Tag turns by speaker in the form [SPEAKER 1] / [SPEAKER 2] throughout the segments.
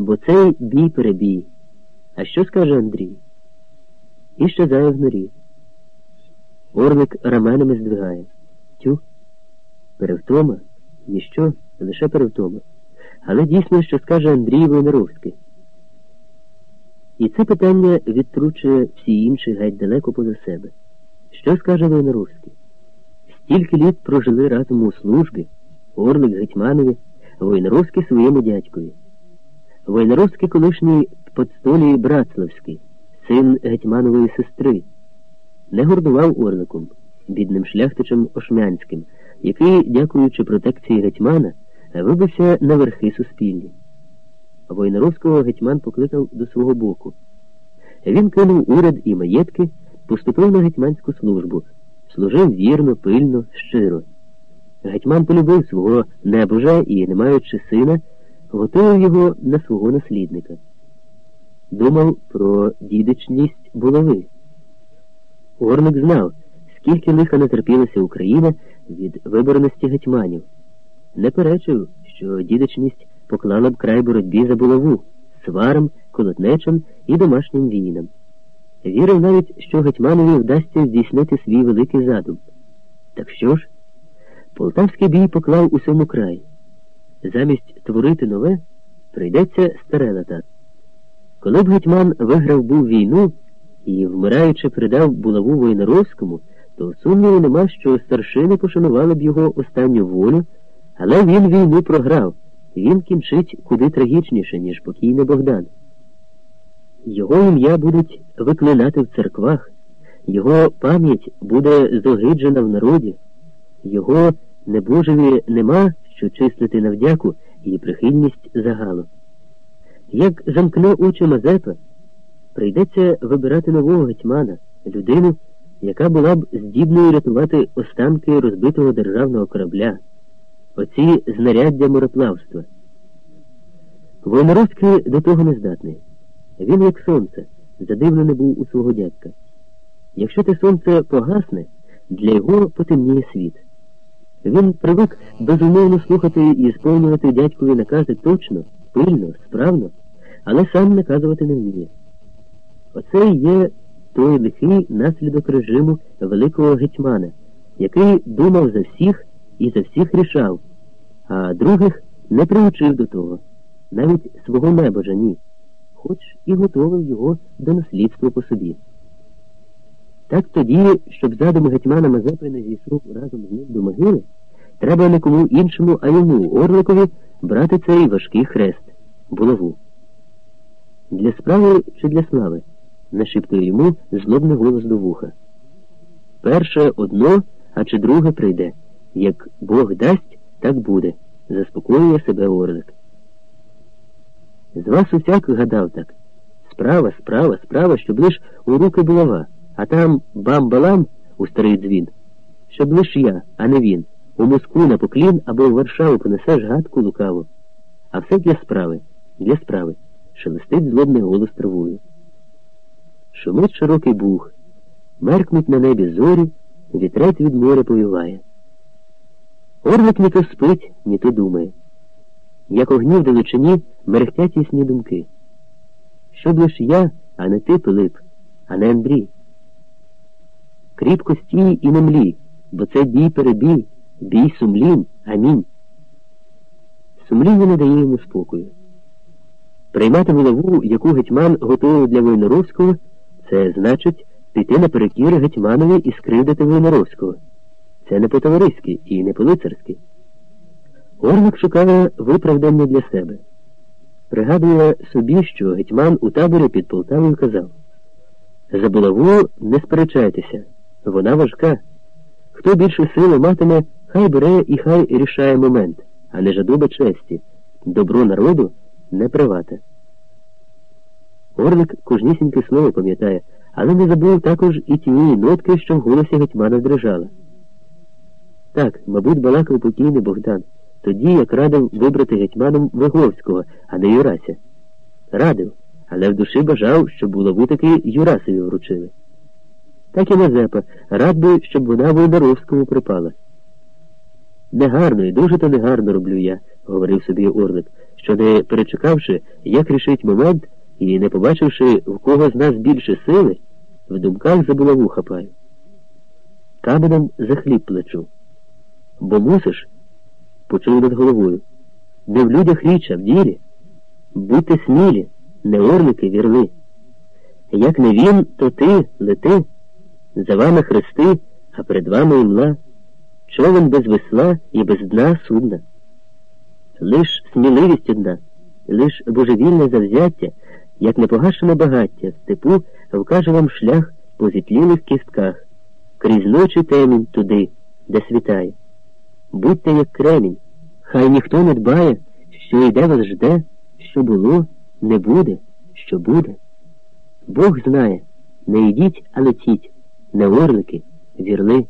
[SPEAKER 1] бо цей бій перебій. А що скаже Андрій? І щезає в норі. Орлик раменами здвигає. Тю. Перевтома? Ніщо, лише перевтома. Але дійсно, що скаже Андрій Войнаровський. І це питання відтручує всі інші геть далеко поза себе. Що скаже Войнаровський? Стільки літ прожили разом у службі, Орлик Гетьманові, Войнаровський своєму дядькові. Войнаровський колишній подстолій Братславський, син Гетьманової сестри, не гордував Орликом, бідним шляхтичем Ошмянським, який, дякуючи протекції гетьмана, вибився на верхи суспільні. Войнаровського гетьман покликав до свого боку. Він кинув уряд і маєтки, поступив на гетьманську службу, служив вірно, пильно, щиро. Гетьман полюбив свого небожа і, не маючи сина, готував його на свого наслідника. Думав про дідичність булави. Горник знав, скільки лиха натерпілася Україна від виборності гетьманів. Не перечив, що дідичність поклала б край боротьбі за булаву, сварам, колотнечам і домашнім війнам. Вірив навіть, що гетьманові вдасться здійснити свій великий задум. Так що ж? Полтавський бій поклав усьому край. Замість творити нове прийдеться старе лата. Коли б гетьман виграв був війну і, вмираючи, придав булаву Войнаровському, то сумніву нема, що старшини пошанували б його останню волю, але він війну програв, він кінчить куди трагічніше, ніж покійний Богдан. Його ім'я будуть виклинати в церквах, його пам'ять буде зогиджена в народі, його небожеві нема що числити на вдяку і прихильність загалу. Як замкне очі Мазепа, прийдеться вибирати нового гетьмана, людину, яка була б здібною рятувати останки розбитого державного корабля, оці знаряддя мореплавства. Войнаровський до того не здатний. Він, як сонце, задивлений був у свого дядька. Якщо те сонце погасне, для його потемніє світ. Він привик безумовно слухати і сповнювати дядькові накази точно, пильно, справно, але сам наказувати не вміє. Оце є той лихий наслідок режиму великого гетьмана, який думав за всіх і за всіх рішав, а других не приучив до того, навіть свого небожа ні, хоч і готовив його до наслідства по собі. Так тоді, щоб задум гетьмана Мазепи не зійшов разом з ним до могили, треба не кому іншому, а йому, Орликові, брати цей важкий хрест, булаву. Для справи чи для слави? нашіптує йому злобний голос до вуха. Перше одно, а чи друге прийде. Як Бог дасть, так буде, заспокоює себе Орлик. З вас усяк гадав так. Справа, справа, справа, щоб лиш у руки булава, а там бам-балам у старий дзвін. Щоб лиш я, а не він. У Москву на поклін або в Варшаву понесеш гадку лукаву. А все для справи, для справи, шелестить злобний голос травою. Шумить широкий бух, меркнуть на небі зорі, вітрець від моря повіває. Орлик ні то спить, ні то думає. Як огні в далечині мерехтять ясні думки. Щоб лиш я, а не ти, Пилип, а не Андрій. Кріпко стій і не млі, бо це бій перебій, бій сумлінь, амінь. Сумління не дає йому спокою. Приймати голову, яку гетьман готував для Войнаровського, це значить піти наперекір гетьманові і скривдити Войнаровського. Це не по-товариськи і не по-лицарськи. Орлик шукає виправдання для себе. Пригадує собі, що гетьман у таборі під Полтавою казав за булаву не сперечайтеся, вона важка. Хто більше сили матиме, хай бере і хай рішає момент, а не жадоба честі. Добро народу не привате. Орлик кожнісіньке слово пам'ятає, але не забув також і тієї нотки, що в голосі гетьмана дрижала. Так, мабуть, балакав покійний Богдан, тоді як радив вибрати гетьманом Виговського, а не Юрася. Радив, але в душі бажав, щоб булаву таки Юрасові вручили. Так і Мазепа, рад би, щоб вона Войдаровському припала. Негарно і дуже то негарно роблю я, говорив собі Орлик, що не перечекавши, як рішить момент, і не побачивши, в кого з нас більше сили, в думках за булаву хапаю. Каменем за хліб плечу. Бо мусиш, почув над головою. Не в людях річ, а в ділі. Будьте смілі, не орлики вірли. Як не він, то ти лети. За вами хрести, а перед вами імла. Човен без весла і без дна судна. Лиш сміливість одна, лиш божевільне завзяття, як непогашене багаття, степу вкаже вам шлях по зітлілих кістках, крізь ночі темінь туди, де світає. Будьте як кремінь, хай ніхто не дбає, що йде вас жде, що було, не буде, що буде. Бог знає, не йдіть, а летіть, не орлики, вірли.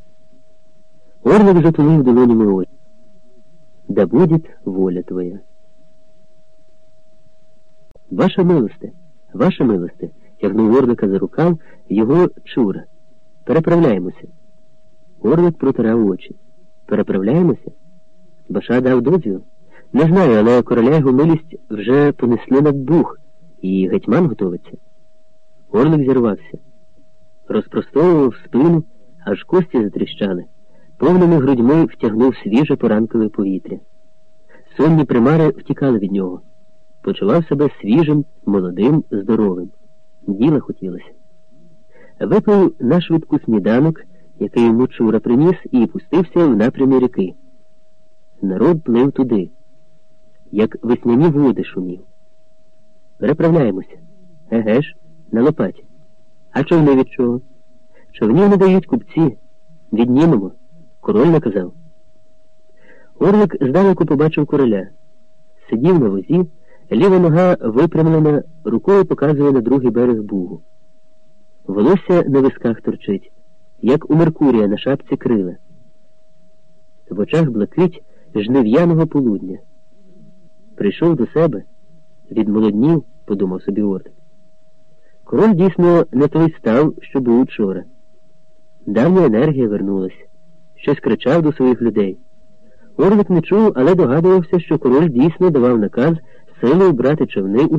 [SPEAKER 1] Орлик затулив долонями очі. Да будет воля твоя. Ваша милосте, ваша милосте, тягнув Орлика за рукав його чура. Переправляємося. Орлик протирав очі. Переправляємося? Баша дав дозвіл. Не знаю, але короля його милість вже понесли над бух, і гетьман готовиться. Орлик зірвався, розпростовував спину, аж кості затріщали повними грудьми втягнув свіже поранкове повітря. Сонні примари втікали від нього. Почував себе свіжим, молодим, здоровим. Діла хотілося. Випив на швидку сніданок, який йому Чура приніс, і пустився в напрямі ріки. Народ плив туди, як весняні води шумів. Переправляємося. Еге ж, на лопаті. А човни від чого? Човнів не дають купці. Віднімемо. Король наказав. Орлик здалеку побачив короля. Сидів на возі, ліва нога випрямлена, рукою показує на другий берег бугу. Волосся на висках торчить, як у Меркурія на шапці крила. В очах блакить жнив'яного полудня. Прийшов до себе, відмолоднів, подумав собі Орлик. Король дійсно не той став, що був учора. Давня енергія вернулася щось кричав до своїх людей. Орлик не чув, але догадувався, що король дійсно давав наказ силою брати човни у